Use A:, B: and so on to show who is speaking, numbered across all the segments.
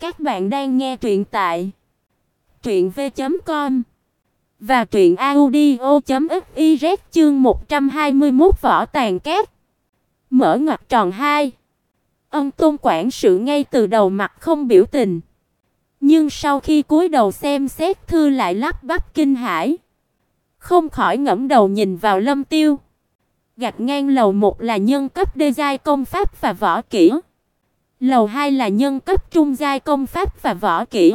A: Các bạn đang nghe truyện tại truyện v.com và truyện audio.fiz chương 121 võ tàn cát. Mở ngoặc tròn 2. Ân Tôn quản sự ngay từ đầu mặt không biểu tình, nhưng sau khi cúi đầu xem xét thư lại lắp bắp kinh hãi, không khỏi ngẩng đầu nhìn vào Lâm Tiêu. Gạch ngang lầu một là nhân cấp đê giai công pháp và võ kỹ. Lầu 2 là nhân cấp trung giai công pháp và võ kỹ.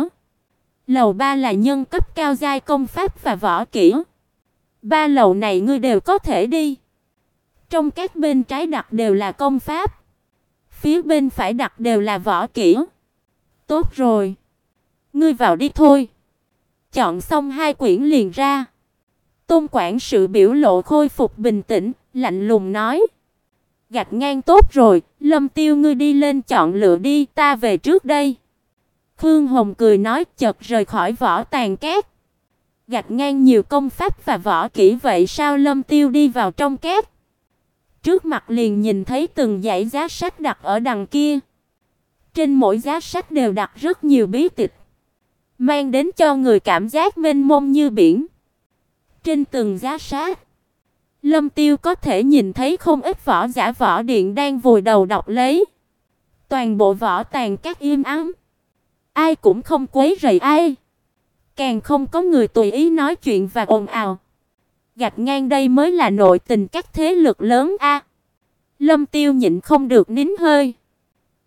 A: Lầu 3 là nhân cấp cao giai công pháp và võ kỹ. Ba lầu này ngươi đều có thể đi. Trong các bên trái đặt đều là công pháp, phía bên phải đặt đều là võ kỹ. Tốt rồi, ngươi vào đi thôi. Chọn xong hai quyển liền ra. Tôn quản sự biểu lộ khôi phục bình tĩnh, lạnh lùng nói: "Gạch ngang tốt rồi, Lâm Tiêu ngươi đi lên chọn lựa đi, ta về trước đây." Khương Hồng cười nói, chợt rời khỏi võ tàn két. Gạch ngang nhiều công pháp và võ kỹ vậy sao Lâm Tiêu đi vào trong két? Trước mặt liền nhìn thấy từng dãy giá sách đặt ở đằng kia. Trên mỗi giá sách đều đặt rất nhiều bí tịch, mang đến cho người cảm giác mênh mông như biển. Trên từng giá sách, Lâm Tiêu có thể nhìn thấy không ít võ giả võ điện đang vùi đầu đọc lấy. Toàn bộ võ tàn các im ắng, ai cũng không quấy rầy ai, càng không có người tùy ý nói chuyện và ồn ào. Gạch ngang đây mới là nội tình các thế lực lớn a. Lâm Tiêu nhịn không được nín hơi.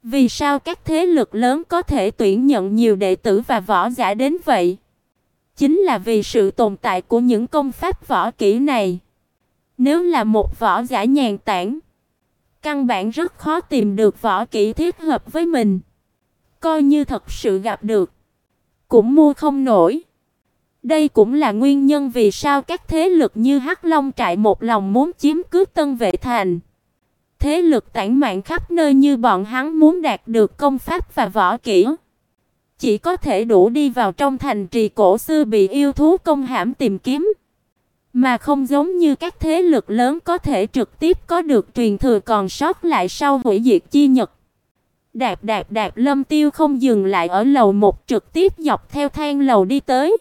A: Vì sao các thế lực lớn có thể tuyển nhận nhiều đệ tử và võ giả đến vậy? Chính là vì sự tồn tại của những công pháp võ kỹ này. Nếu là một võ giả nhàn tản, căn bản rất khó tìm được võ kỹ thích hợp với mình. Coi như thật sự gặp được, cũng mua không nổi. Đây cũng là nguyên nhân vì sao các thế lực như Hắc Long trại một lòng muốn chiếm cứ Tân Vệ thành. Thế lực tản mạn khắp nơi như bọn hắn muốn đạt được công pháp và võ kỹ, chỉ có thể đủ đi vào trong thành trì cổ xưa bị yêu thú công hãm tìm kiếm, mà không giống như các thế lực lớn có thể trực tiếp có được truyền thừa còn sót lại sau hủy diệt chi nhật. Đạp đạp đạp Lâm Tiêu không dừng lại ở lầu một trực tiếp dọc theo thang lầu đi tới.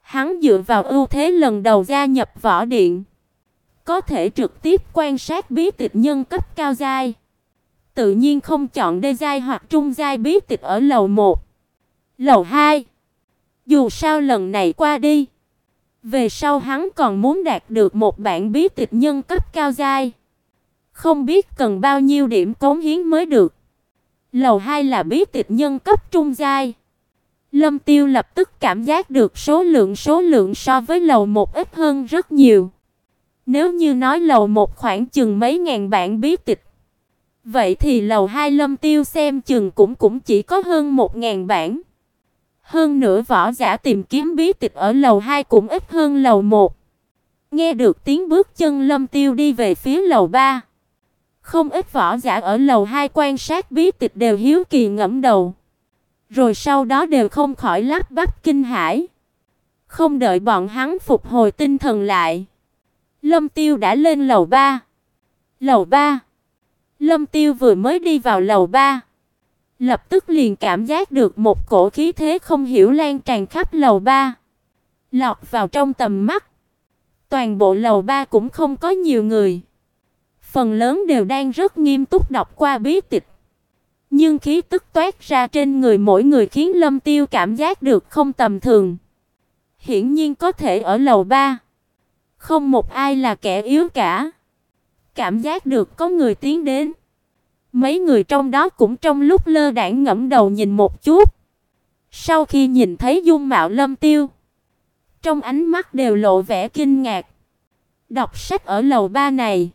A: Hắn dựa vào ưu thế lần đầu gia nhập võ điện, có thể trực tiếp quan sát bí tịch nhân cấp cao giai. Tự nhiên không chọn đê giai hoặc trung giai bí tịch ở lầu 1. Lầu 2. Dù sao lần này qua đi, về sau hắn còn muốn đạt được một bản bí tịch nhân cấp cao giai. Không biết cần bao nhiêu điểm cống hiến mới được. Lầu 2 là bí tịch nhân cấp trung giai. Lâm Tiêu lập tức cảm giác được số lượng số lượng so với lầu 1 ít hơn rất nhiều. Nếu như nói lầu 1 khoảng chừng mấy ngàn bản bí tịch, vậy thì lầu 2 Lâm Tiêu xem chừng cũng cũng chỉ có hơn 1000 bản. Hơn nữa võ giả tìm kiếm bí tịch ở lầu 2 cũng ít hơn lầu 1. Nghe được tiếng bước chân Lâm Tiêu đi về phía lầu 3. Không ít võ giả ở lầu 2 quan sát bí tịch đều hiếu kỳ ngẫm đầu. Rồi sau đó đều không khỏi lắp bắp kinh hãi. Không đợi bọn hắn phục hồi tinh thần lại, Lâm Tiêu đã lên lầu 3. Lầu 3. Lâm Tiêu vừa mới đi vào lầu 3, lập tức liền cảm giác được một cổ khí thế không hiểu lan tràn khắp lầu 3, lọt vào trong tầm mắt. Toàn bộ lầu 3 cũng không có nhiều người, phần lớn đều đang rất nghiêm túc đọc qua bí tịch. Nhưng khí tức toát ra trên người mỗi người khiến Lâm Tiêu cảm giác được không tầm thường. Hiển nhiên có thể ở lầu 3, không một ai là kẻ yếu cả. Cảm giác được có người tiến đến. Mấy người trong đó cũng trong lúc lơ đãng ngẫm đầu nhìn một chút. Sau khi nhìn thấy dung mạo Lâm Tiêu, trong ánh mắt đều lộ vẻ kinh ngạc. Đọc sách ở lầu ba này,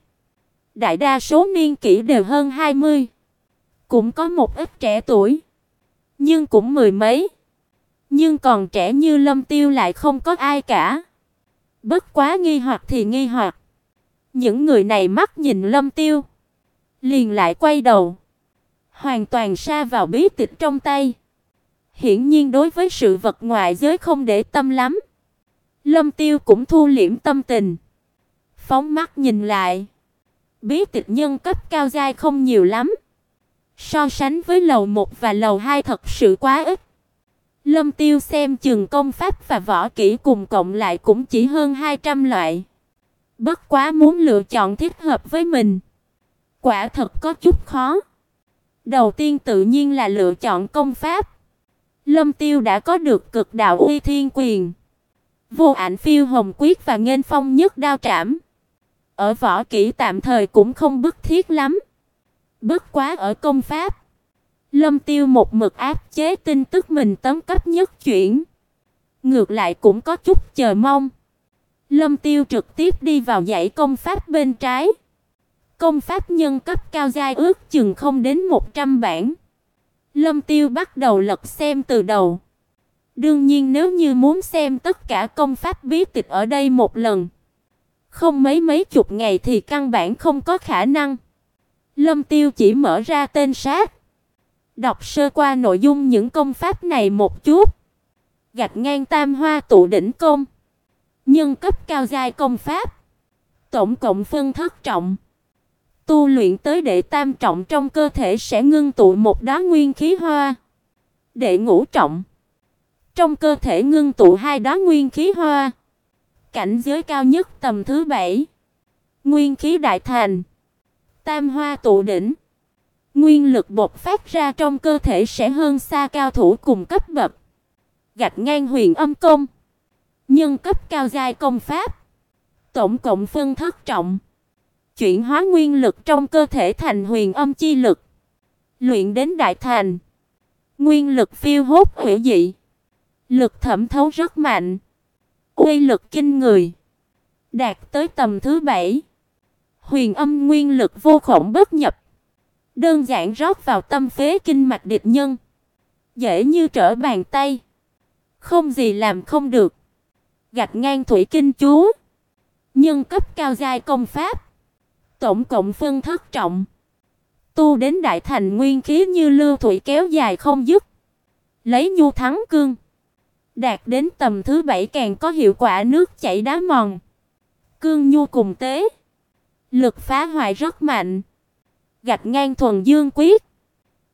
A: đại đa số niên kỷ đều hơn 20. Cũng có một ít trẻ tuổi, nhưng cũng mười mấy. Nhưng còn trẻ như Lâm Tiêu lại không có ai cả. Bất quá nghi hoặc thì nghi hoặc. Những người này mắt nhìn Lâm Tiêu, liền lại quay đầu, hoàn toàn sa vào bí tịch trong tay. Hiển nhiên đối với sự vật ngoại giới không để tâm lắm. Lâm Tiêu cũng thu liễm tâm tình, phóng mắt nhìn lại. Bí tịch nhân cấp cao giai không nhiều lắm, So sánh với lầu 1 và lầu 2 thật sự quá ít. Lâm Tiêu xem chừng công pháp và võ kỹ cùng cộng lại cũng chỉ hơn 200 loại. Bất quá muốn lựa chọn thích hợp với mình, quả thật có chút khó. Đầu tiên tự nhiên là lựa chọn công pháp. Lâm Tiêu đã có được cực đạo uy thiên quyền, vô ảnh phiêu hồng quyết và nghênh phong nhất đao trảm. Ở võ kỹ tạm thời cũng không bức thiết lắm. Bất quá ở công pháp, Lâm Tiêu một mực áp chế tin tức mình tấm cấp nhất chuyển. Ngược lại cũng có chút chờ mong. Lâm Tiêu trực tiếp đi vào dãy công pháp bên trái. Công pháp nhân cấp cao giai ước chừng không đến 100 bản. Lâm Tiêu bắt đầu lật xem từ đầu. Đương nhiên nếu như muốn xem tất cả công pháp bí tịch ở đây một lần, không mấy mấy chục ngày thì căn bản không có khả năng. Lâm Tiêu chỉ mở ra tên sát, đọc sơ qua nội dung những công pháp này một chút. Gạch ngang Tam Hoa tụ đỉnh công, nhân cấp cao giai công pháp, tổng cộng phân thất trọng. Tu luyện tới đệ tam trọng trong cơ thể sẽ ngưng tụ một đóa nguyên khí hoa. Đệ ngũ trọng, trong cơ thể ngưng tụ hai đóa nguyên khí hoa. Cảnh giới cao nhất tầm thứ bảy, nguyên khí đại thành. Tam hoa tụ đỉnh. Nguyên lực bộc phát ra trong cơ thể sẽ hơn xa cao thủ cùng cấp bậc. Gạch ngang huyền âm công. Nhân cấp cao giai công pháp. Tổng cộng phân thất trọng. Chuyển hóa nguyên lực trong cơ thể thành huyền âm chi lực. Luyện đến đại thành. Nguyên lực phiêu hốt hủy dị. Lực thẩm thấu rất mạnh. Uy lực kinh người. Đạt tới tầm thứ bảy Huyền âm nguyên lực vô khổng bất nhập, đơn giản rót vào tâm phế kinh mạch địch nhân, dễ như trở bàn tay, không gì làm không được. Gạch ngang thủy kinh chú, nhân cấp cao giai công pháp, tổng cộng phân thất trọng, tu đến đại thành nguyên khí như lưu thủy kéo dài không dứt, lấy nhu thắng cương, đạt đến tầm thứ bảy càng có hiệu quả nước chảy đá mòn, cương nhu cùng tế Lực phá hoại rất mạnh. Gạch ngang thuần dương quyết.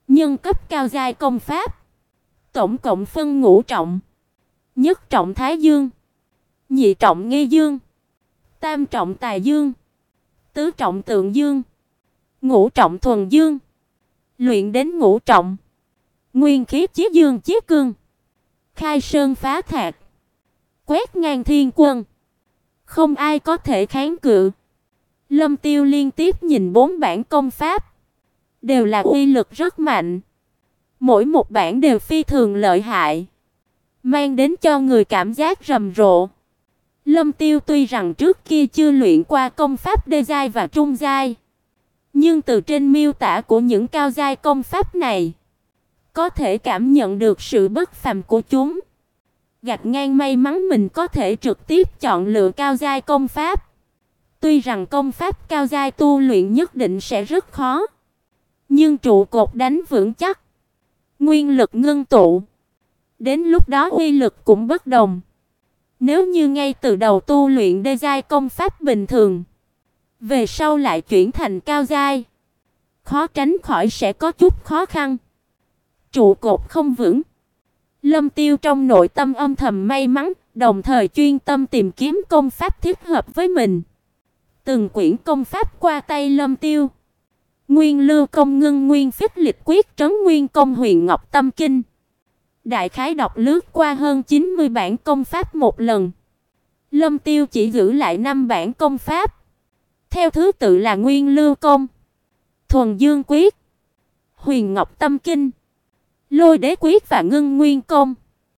A: Nhân cấp cao giai công pháp. Tổng cộng phân ngũ trọng. Nhất trọng thái dương. Nhị trọng nghi dương. Tam trọng tài dương. Tứ trọng tượng dương. Ngũ trọng thuần dương. Luyện đến ngũ trọng. Nguyên khí chí dương chí cương. Khai sơn phá thạch. Quét ngang thiên quân. Không ai có thể kháng cự. Lâm Tiêu liên tiếp nhìn bốn bản công pháp, đều là uy lực rất mạnh. Mỗi một bản đều phi thường lợi hại, mang đến cho người cảm giác rầm rộ. Lâm Tiêu tuy rằng trước kia chưa luyện qua công pháp đê giai và trung giai, nhưng từ trên miêu tả của những cao giai công pháp này, có thể cảm nhận được sự bất phàm của chúng. Gạch ngang may mắn mình có thể trực tiếp chọn lựa cao giai công pháp. Tuy rằng công pháp cao giai tu luyện nhất định sẽ rất khó, nhưng trụ cột đánh vững chắc, nguyên lực ngưng tụ, đến lúc đó uy lực cũng bất đồng. Nếu như ngay từ đầu tu luyện đê giai công pháp bình thường, về sau lại chuyển thành cao giai, khó tránh khỏi sẽ có chút khó khăn. Trụ cột không vững. Lâm Tiêu trong nội tâm âm thầm may mắn, đồng thời chuyên tâm tìm kiếm công pháp thích hợp với mình. Từng quyển công pháp qua tay Lâm Tiêu. Nguyên Lưu công ngưng nguyên phích lịch quyết trấn nguyên công huyền ngọc tâm kinh. Đại khái đọc lướt qua hơn 90 bản công pháp một lần. Lâm Tiêu chỉ giữ lại 5 bản công pháp. Theo thứ tự là Nguyên Lưu công, Thuần Dương quyết, Huyền Ngọc Tâm kinh, Lôi Đế quyết và Ngưng Nguyên công.